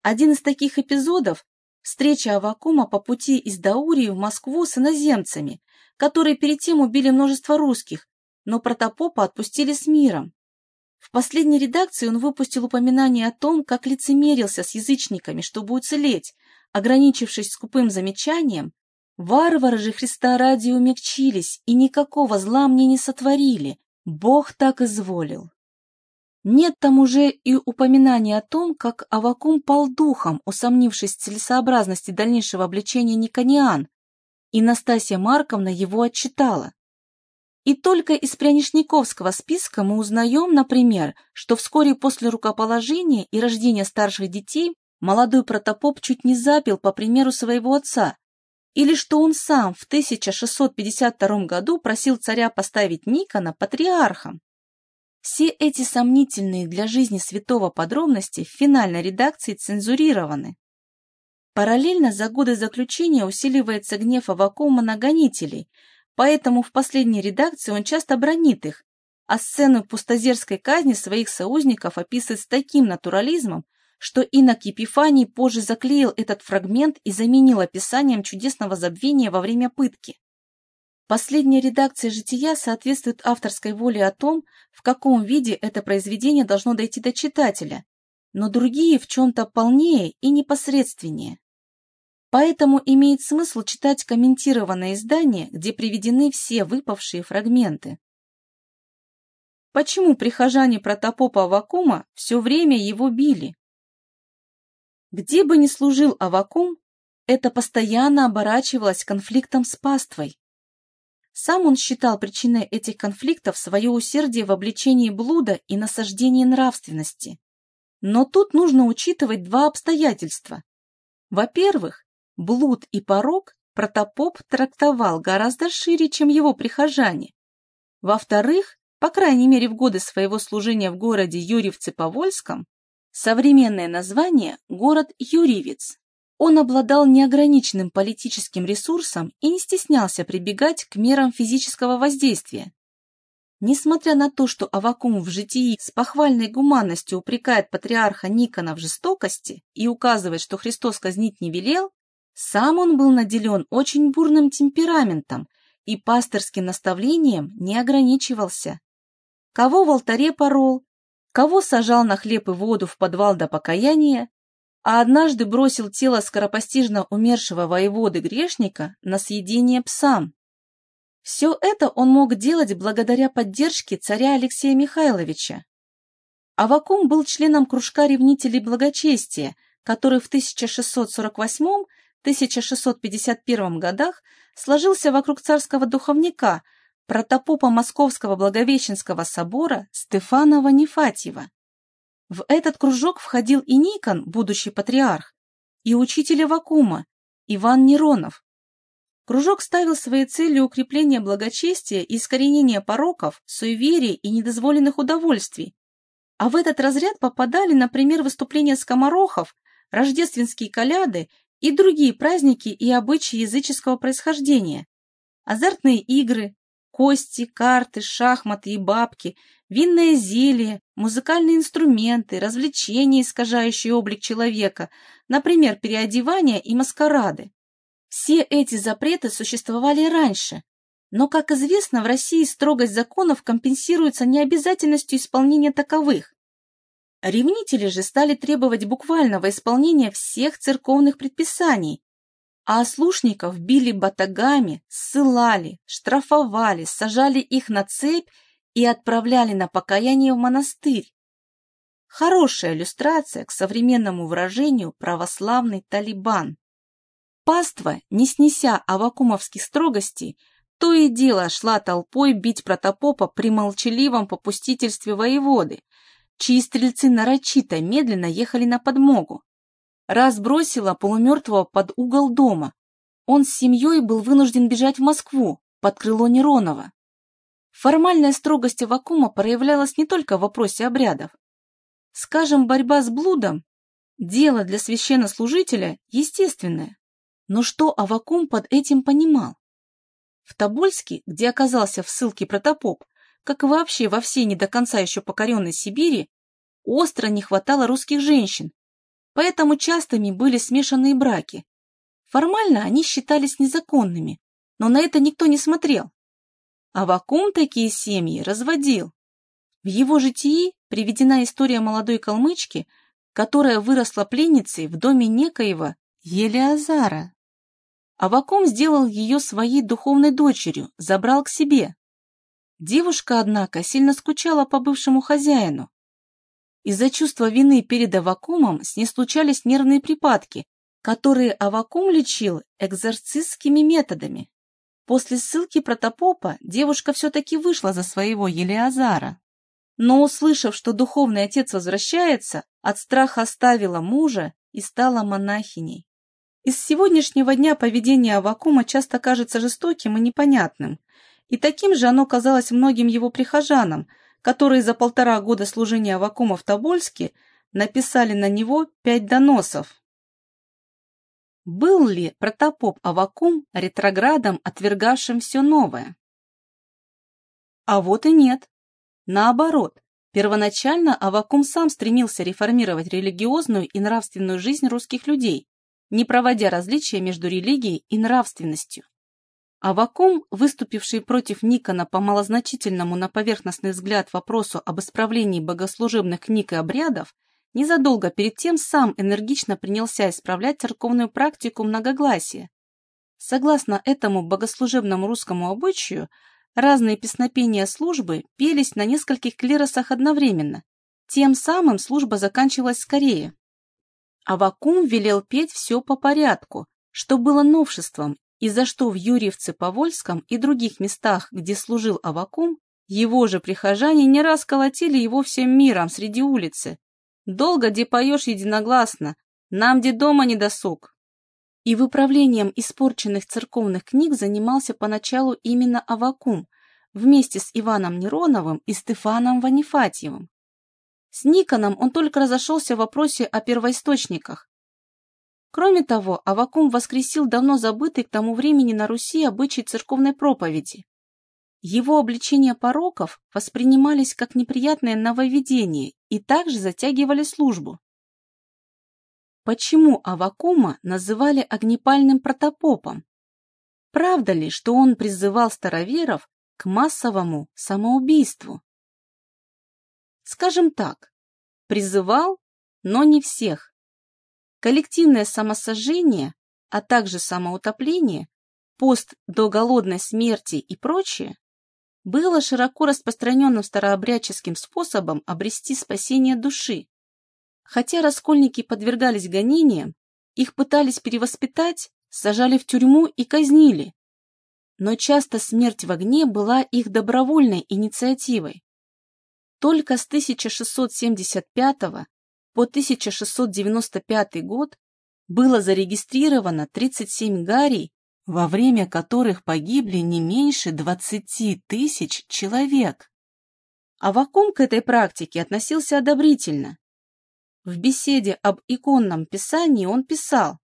Один из таких эпизодов – встреча Авакума по пути из Даурии в Москву с иноземцами, которые перед тем убили множество русских, но протопопа отпустили с миром. В последней редакции он выпустил упоминание о том, как лицемерился с язычниками, чтобы уцелеть, ограничившись скупым замечанием, «Варвары же Христа ради умягчились, и никакого зла мне не сотворили, Бог так изволил». Нет там уже и упоминания о том, как Авакум пал духом, усомнившись в целесообразности дальнейшего обличения Никониан, и Настасья Марковна его отчитала. И только из Прянишниковского списка мы узнаем, например, что вскоре после рукоположения и рождения старших детей молодой протопоп чуть не запил по примеру своего отца, или что он сам в 1652 году просил царя поставить Никона патриархом. Все эти сомнительные для жизни святого подробности в финальной редакции цензурированы. Параллельно за годы заключения усиливается гнев Авакума на гонителей – Поэтому в последней редакции он часто бронит их, а сцену пустозерской казни своих соузников описывает с таким натурализмом, что инок Епифаний позже заклеил этот фрагмент и заменил описанием чудесного забвения во время пытки. Последняя редакция «Жития» соответствует авторской воле о том, в каком виде это произведение должно дойти до читателя, но другие в чем-то полнее и непосредственнее. Поэтому имеет смысл читать комментированное издание, где приведены все выпавшие фрагменты. Почему прихожане протопопа Авакума все время его били? Где бы ни служил Авакум, это постоянно оборачивалось конфликтом с паствой. Сам он считал причиной этих конфликтов свое усердие в обличении блуда и насаждении нравственности. Но тут нужно учитывать два обстоятельства. Во-первых, Блуд и порог протопоп трактовал гораздо шире, чем его прихожане. Во-вторых, по крайней мере в годы своего служения в городе Юрьевце-Повольском, современное название – город Юрьевец. Он обладал неограниченным политическим ресурсом и не стеснялся прибегать к мерам физического воздействия. Несмотря на то, что Авакум в житии с похвальной гуманностью упрекает патриарха Никона в жестокости и указывает, что Христос казнить не велел, сам он был наделен очень бурным темпераментом и пасторским наставлением не ограничивался. Кого в алтаре порол, кого сажал на хлеб и воду в подвал до покаяния, а однажды бросил тело скоропостижно умершего воеводы-грешника на съедение псам. Все это он мог делать благодаря поддержке царя Алексея Михайловича. Авакум был членом кружка ревнителей благочестия, который в 1648 1651 годах сложился вокруг царского духовника, протопопа Московского Благовещенского собора Стефанова Нефатьева. В этот кружок входил и Никон, будущий патриарх, и учитель Вакума, Иван Неронов. Кружок ставил своей целью укрепление благочестия и искоренение пороков, суеверий и недозволенных удовольствий. А в этот разряд попадали, например, выступления скоморохов, рождественские коляды и другие праздники и обычаи языческого происхождения. Азартные игры, кости, карты, шахматы и бабки, винное зелье, музыкальные инструменты, развлечения, искажающие облик человека, например, переодевания и маскарады. Все эти запреты существовали раньше, но, как известно, в России строгость законов компенсируется необязательностью исполнения таковых. Ревнители же стали требовать буквального исполнения всех церковных предписаний, а ослушников били батагами, ссылали, штрафовали, сажали их на цепь и отправляли на покаяние в монастырь. Хорошая иллюстрация к современному выражению «православный талибан». Паства, не снеся авакумовских строгостей, то и дело шла толпой бить протопопа при молчаливом попустительстве воеводы, чьи стрельцы нарочито медленно ехали на подмогу. Раз бросила полумертвого под угол дома. Он с семьей был вынужден бежать в Москву, под крыло Неронова. Формальная строгость Авакума проявлялась не только в вопросе обрядов. Скажем, борьба с блудом – дело для священнослужителя естественное. Но что Авакум под этим понимал? В Тобольске, где оказался в ссылке протопоп, как и вообще во всей не до конца еще покоренной Сибири, остро не хватало русских женщин, поэтому частыми были смешанные браки. Формально они считались незаконными, но на это никто не смотрел. А Вакум такие семьи разводил. В его житии приведена история молодой калмычки, которая выросла пленницей в доме некоего Елиазара. Авакум сделал ее своей духовной дочерью, забрал к себе. Девушка, однако, сильно скучала по бывшему хозяину. Из-за чувства вины перед Авакумом с ней случались нервные припадки, которые Авакум лечил экзорцистскими методами. После ссылки протопопа девушка все-таки вышла за своего Елиазара. Но, услышав, что духовный отец возвращается, от страха оставила мужа и стала монахиней. Из сегодняшнего дня поведение Авакума часто кажется жестоким и непонятным, и таким же оно казалось многим его прихожанам, которые за полтора года служения Авакума в Тобольске написали на него пять доносов. Был ли протопоп Авакум ретроградом, отвергавшим все новое? А вот и нет. Наоборот, первоначально Авакум сам стремился реформировать религиозную и нравственную жизнь русских людей, не проводя различия между религией и нравственностью. Авакум, выступивший против Никона по малозначительному на поверхностный взгляд вопросу об исправлении богослужебных книг и обрядов, незадолго перед тем сам энергично принялся исправлять церковную практику многогласия. Согласно этому богослужебному русскому обычаю, разные песнопения службы пелись на нескольких клиросах одновременно, тем самым служба заканчивалась скорее. Авакум велел петь все по порядку, что было новшеством, и за что в Юрьевце-Повольском и других местах, где служил Авакум, его же прихожане не раз колотили его всем миром среди улицы. «Долго где поешь единогласно, нам где дома не досуг». И выправлением испорченных церковных книг занимался поначалу именно Авакум, вместе с Иваном Нероновым и Стефаном Ванифатьевым. С Никоном он только разошелся в вопросе о первоисточниках. Кроме того, Авакум воскресил давно забытый к тому времени на Руси обычай церковной проповеди. Его обличения пороков воспринимались как неприятное нововведение и также затягивали службу. Почему Авакума называли огнепальным протопопом? Правда ли, что он призывал староверов к массовому самоубийству? Скажем так, призывал, но не всех. Коллективное самосожжение, а также самоутопление, пост до голодной смерти и прочее, было широко распространенным старообрядческим способом обрести спасение души. Хотя раскольники подвергались гонениям, их пытались перевоспитать, сажали в тюрьму и казнили. Но часто смерть в огне была их добровольной инициативой. Только с 1675 по 1695 год было зарегистрировано 37 гарей, во время которых погибли не меньше 20 тысяч человек. А Вакум к этой практике относился одобрительно. В беседе об иконном писании он писал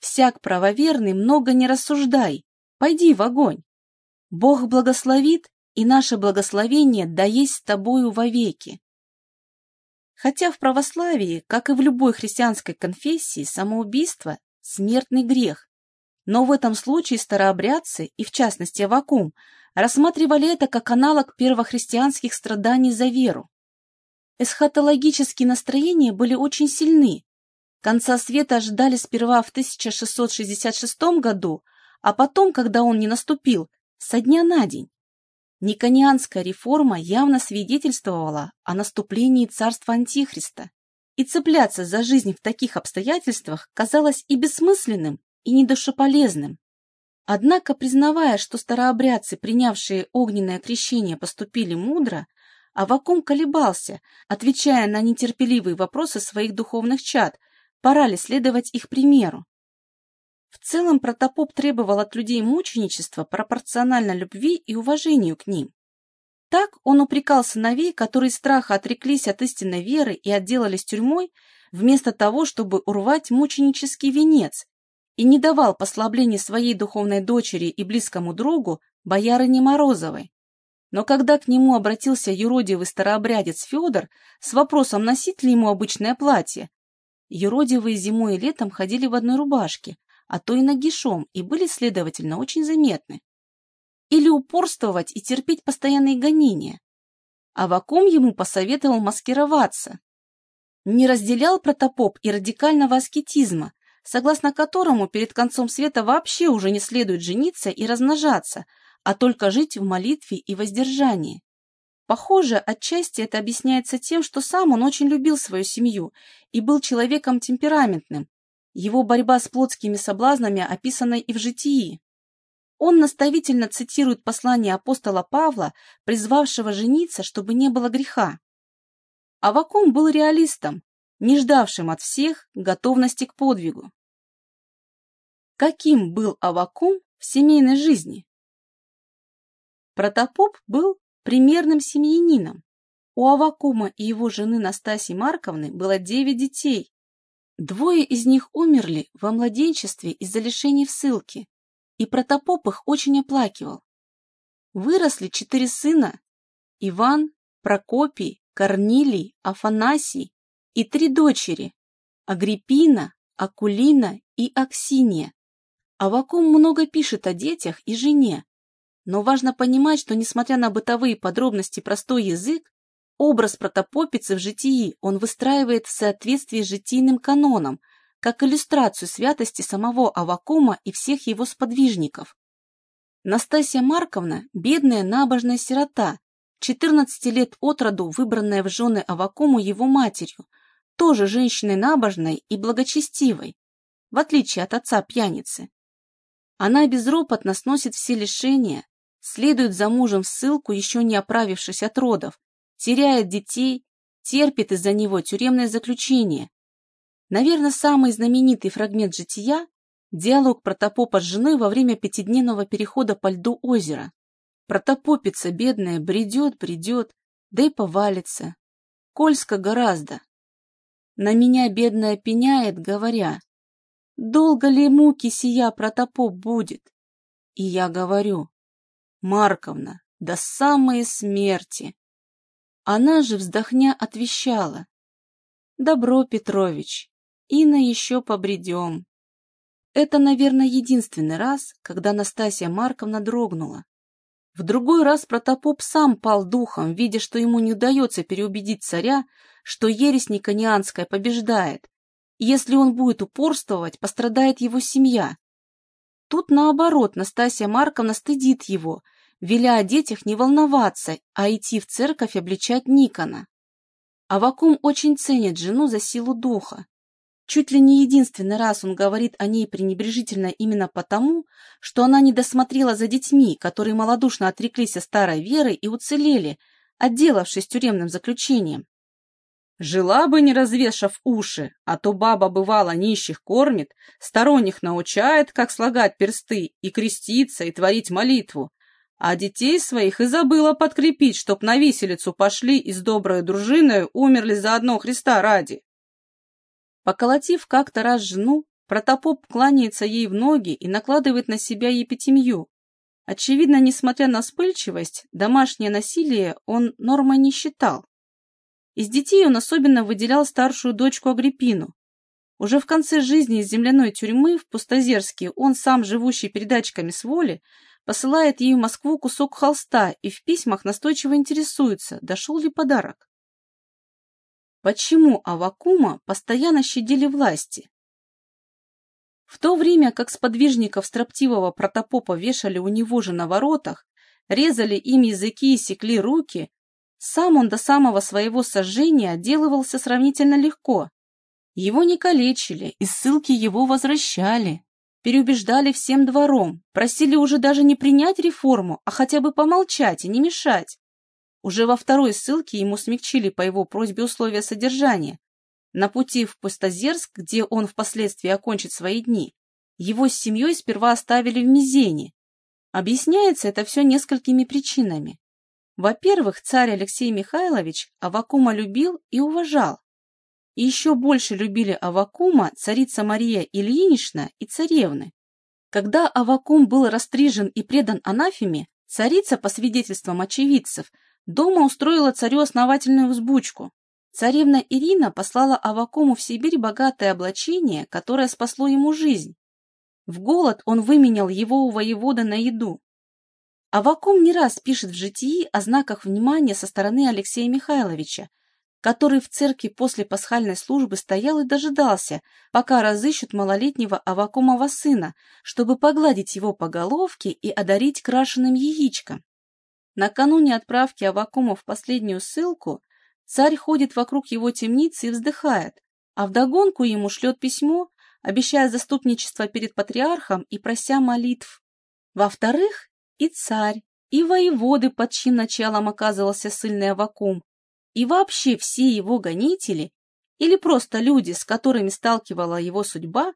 «Всяк правоверный много не рассуждай, пойди в огонь. Бог благословит, и наше благословение да есть с тобою вовеки. Хотя в православии, как и в любой христианской конфессии, самоубийство – смертный грех. Но в этом случае старообрядцы, и в частности Авакум, рассматривали это как аналог первохристианских страданий за веру. Эсхатологические настроения были очень сильны. Конца света ожидали сперва в 1666 году, а потом, когда он не наступил, со дня на день. Никонианская реформа явно свидетельствовала о наступлении царства Антихриста, и цепляться за жизнь в таких обстоятельствах казалось и бессмысленным, и недушеполезным. Однако, признавая, что старообрядцы, принявшие огненное крещение, поступили мудро, Авакум колебался, отвечая на нетерпеливые вопросы своих духовных чад, пора ли следовать их примеру. В целом протопоп требовал от людей мученичества пропорционально любви и уважению к ним. Так он упрекал сыновей, которые страха отреклись от истинной веры и отделались тюрьмой, вместо того, чтобы урвать мученический венец, и не давал послаблений своей духовной дочери и близкому другу, боярыне Морозовой. Но когда к нему обратился юродивый старообрядец Федор с вопросом, носить ли ему обычное платье, юродивые зимой и летом ходили в одной рубашке, а то и нагишом, и были, следовательно, очень заметны. Или упорствовать и терпеть постоянные гонения. А Вакум ему посоветовал маскироваться. Не разделял протопоп и радикального аскетизма, согласно которому перед концом света вообще уже не следует жениться и размножаться, а только жить в молитве и воздержании. Похоже, отчасти это объясняется тем, что сам он очень любил свою семью и был человеком темпераментным. Его борьба с плотскими соблазнами описана и в житии. Он наставительно цитирует послание апостола Павла, призвавшего жениться, чтобы не было греха. Авакум был реалистом, не ждавшим от всех готовности к подвигу. Каким был Авакум в семейной жизни? Протопоп был примерным семьянином. У Авакума и его жены Настасьи Марковны было девять детей. Двое из них умерли во младенчестве из-за лишений в ссылке, и Протопоп их очень оплакивал. Выросли четыре сына – Иван, Прокопий, Корнилий, Афанасий и три дочери – Агриппина, Акулина и Аксинья. Авакум много пишет о детях и жене, но важно понимать, что, несмотря на бытовые подробности простой язык, образ протопопицы в житии он выстраивает в соответствии с житийным каноном, как иллюстрацию святости самого Авакума и всех его сподвижников. Настасья Марковна – бедная набожная сирота, 14 лет от роду выбранная в жены Авакуму его матерью, тоже женщиной набожной и благочестивой, в отличие от отца пьяницы. Она безропотно сносит все лишения, следует за мужем в ссылку, еще не оправившись от родов, теряет детей, терпит из-за него тюремное заключение. Наверное, самый знаменитый фрагмент жития – диалог протопопа с женой во время пятидневного перехода по льду озера. Протопопица бедная бредет, бредет, да и повалится. Кольска гораздо. На меня бедная пеняет, говоря, «Долго ли муки сия протопоп будет?» И я говорю, Марковна, до самой смерти. Она же, вздохня, отвечала. Добро, Петрович, и на еще побредем. Это, наверное, единственный раз, когда Настасья Марковна дрогнула. В другой раз протопоп сам пал духом, видя, что ему не удается переубедить царя, что ересь никонианская побеждает. И если он будет упорствовать, пострадает его семья. Тут, наоборот, Настасья Марковна стыдит его – веля о детях не волноваться, а идти в церковь обличать Никона. Авакум очень ценит жену за силу духа. Чуть ли не единственный раз он говорит о ней пренебрежительно именно потому, что она не досмотрела за детьми, которые малодушно отреклись от старой веры и уцелели, отделавшись тюремным заключением. Жила бы, не развешав уши, а то баба, бывало, нищих кормит, сторонних научает, как слагать персты, и креститься, и творить молитву, а детей своих и забыла подкрепить, чтоб на виселицу пошли и с доброй дружиной умерли заодно Христа ради. Поколотив как-то раз жену, протопоп кланяется ей в ноги и накладывает на себя епитемью. Очевидно, несмотря на вспыльчивость, домашнее насилие он нормой не считал. Из детей он особенно выделял старшую дочку Агриппину. Уже в конце жизни из земляной тюрьмы в Пустозерске он, сам живущий передатчиками с воли, посылает ей в Москву кусок холста и в письмах настойчиво интересуется, дошел ли подарок. Почему Авакума постоянно щадили власти? В то время как сподвижников строптивого протопопа вешали у него же на воротах, резали им языки и секли руки, сам он до самого своего сожжения отделывался сравнительно легко. Его не калечили, и ссылки его возвращали, переубеждали всем двором, просили уже даже не принять реформу, а хотя бы помолчать и не мешать. Уже во второй ссылке ему смягчили по его просьбе условия содержания. На пути в Пустозерск, где он впоследствии окончит свои дни, его с семьей сперва оставили в Мизене. Объясняется это все несколькими причинами. Во-первых, царь Алексей Михайлович Авакума любил и уважал, и еще больше любили Авакума царица Мария Ильинична и царевны. Когда Авакум был растрижен и предан анафеме, Царица, по свидетельствам очевидцев, дома устроила царю основательную взбучку. Царевна Ирина послала Авакуму в Сибирь богатое облачение, которое спасло ему жизнь. В голод он выменял его у воевода на еду. Авакум не раз пишет в житии о знаках внимания со стороны Алексея Михайловича, который в церкви после пасхальной службы стоял и дожидался, пока разыщут малолетнего Авакумова сына, чтобы погладить его по головке и одарить крашеным яичком. Накануне отправки Авакума в последнюю ссылку царь ходит вокруг его темницы и вздыхает, а вдогонку ему шлет письмо, обещая заступничество перед патриархом и прося молитв. Во-вторых, и царь, и воеводы, под чьим началом оказывался сильный Авакум, и вообще все его гонители или просто люди, с которыми сталкивала его судьба,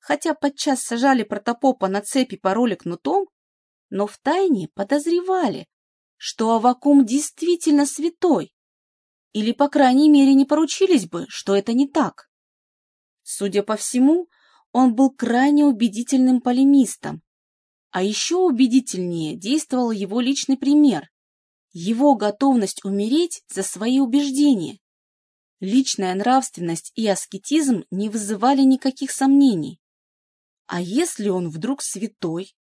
хотя подчас сажали протопопа на цепи пароли кнутом, но втайне подозревали, что Авакум действительно святой, или, по крайней мере, не поручились бы, что это не так. Судя по всему, он был крайне убедительным полемистом, а еще убедительнее действовал его личный пример, его готовность умереть за свои убеждения. Личная нравственность и аскетизм не вызывали никаких сомнений. А если он вдруг святой,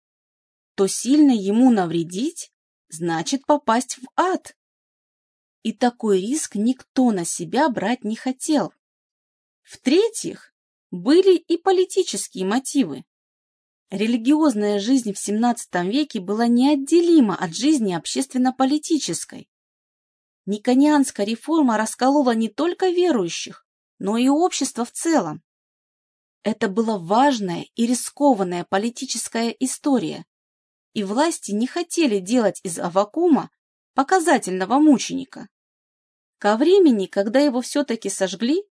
то сильно ему навредить значит попасть в ад. И такой риск никто на себя брать не хотел. В-третьих, были и политические мотивы. Религиозная жизнь в XVII веке была неотделима от жизни общественно-политической. Никонианская реформа расколола не только верующих, но и общество в целом. Это была важная и рискованная политическая история, и власти не хотели делать из Авакума показательного мученика. Ко времени, когда его все-таки сожгли,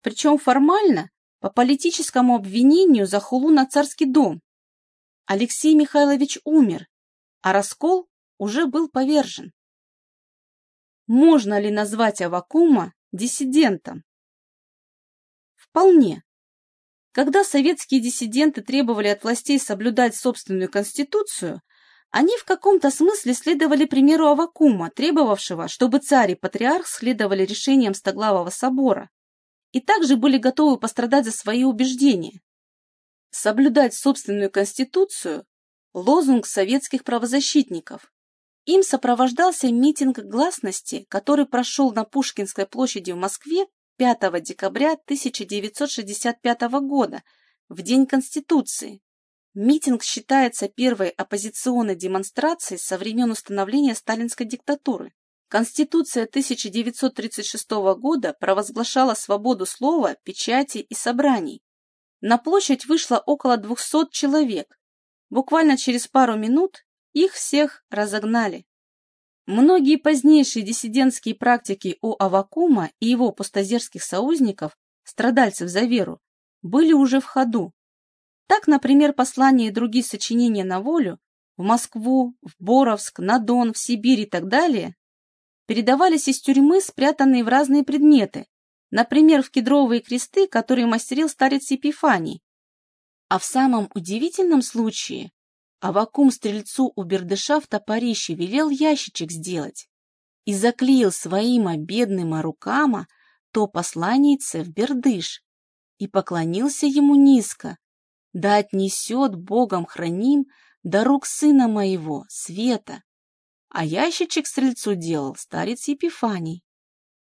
причем формально, по политическому обвинению за хулу на царский дом, Алексей Михайлович умер, а раскол уже был повержен. Можно ли назвать Авакума диссидентом? Вполне. Когда советские диссиденты требовали от властей соблюдать собственную конституцию, они в каком-то смысле следовали примеру Авакума, требовавшего, чтобы царь и патриарх следовали решениям Стоглавого собора, и также были готовы пострадать за свои убеждения. Соблюдать собственную конституцию – лозунг советских правозащитников. Им сопровождался митинг гласности, который прошел на Пушкинской площади в Москве 5 декабря 1965 года, в День Конституции. Митинг считается первой оппозиционной демонстрацией со времен установления сталинской диктатуры. Конституция 1936 года провозглашала свободу слова, печати и собраний, на площадь вышло около двухсот человек. Буквально через пару минут их всех разогнали. Многие позднейшие диссидентские практики у Авакума и его пустозерских союзников, страдальцев за веру, были уже в ходу. Так, например, послания и другие сочинения на волю в Москву, в Боровск, на Дон, в Сибирь и так далее передавались из тюрьмы, спрятанные в разные предметы, например, в кедровые кресты, которые мастерил старец Епифаний. А в самом удивительном случае Авакум стрельцу у бердыша в топорище велел ящичек сделать и заклеил своима бедныма рукама то посланнице в бердыш и поклонился ему низко, да отнесет Богом храним до рук сына моего, Света. А ящичек стрельцу делал старец Епифаний.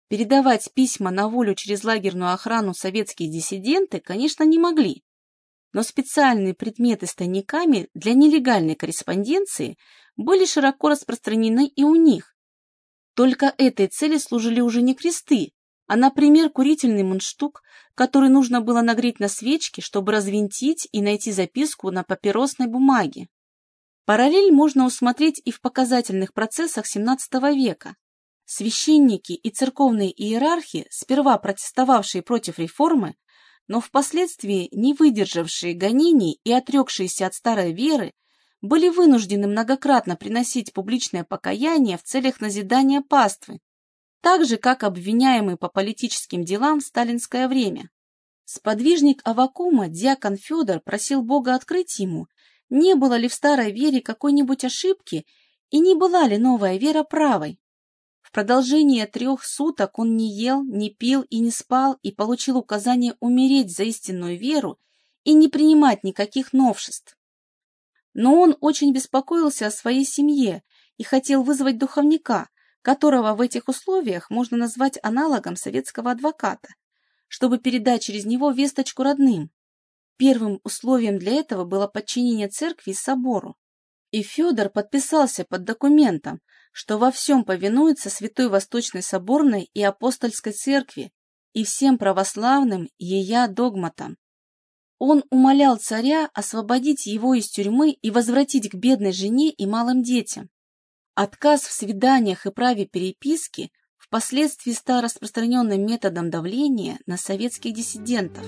Передавать письма на волю через лагерную охрану советские диссиденты, конечно, не могли. Но специальные предметы с тайниками для нелегальной корреспонденции были широко распространены и у них. Только этой цели служили уже не кресты, а, например, курительный мундштук, который нужно было нагреть на свечке, чтобы развинтить и найти записку на папиросной бумаге. Параллель можно усмотреть и в показательных процессах XVII века. Священники и церковные иерархи, сперва протестовавшие против реформы, но впоследствии не выдержавшие гонений и отрекшиеся от старой веры, были вынуждены многократно приносить публичное покаяние в целях назидания паствы, так же, как обвиняемый по политическим делам в сталинское время. Сподвижник Авакума, диакон Федор, просил Бога открыть ему, не было ли в старой вере какой-нибудь ошибки И не была ли новая вера правой? В продолжение трех суток он не ел, не пил и не спал и получил указание умереть за истинную веру и не принимать никаких новшеств. Но он очень беспокоился о своей семье и хотел вызвать духовника, которого в этих условиях можно назвать аналогом советского адвоката, чтобы передать через него весточку родным. Первым условием для этого было подчинение церкви и собору. И Федор подписался под документом, что во всем повинуется Святой Восточной Соборной и Апостольской Церкви и всем православным ее догматам. Он умолял царя освободить его из тюрьмы и возвратить к бедной жене и малым детям. Отказ в свиданиях и праве переписки впоследствии стал распространенным методом давления на советских диссидентов.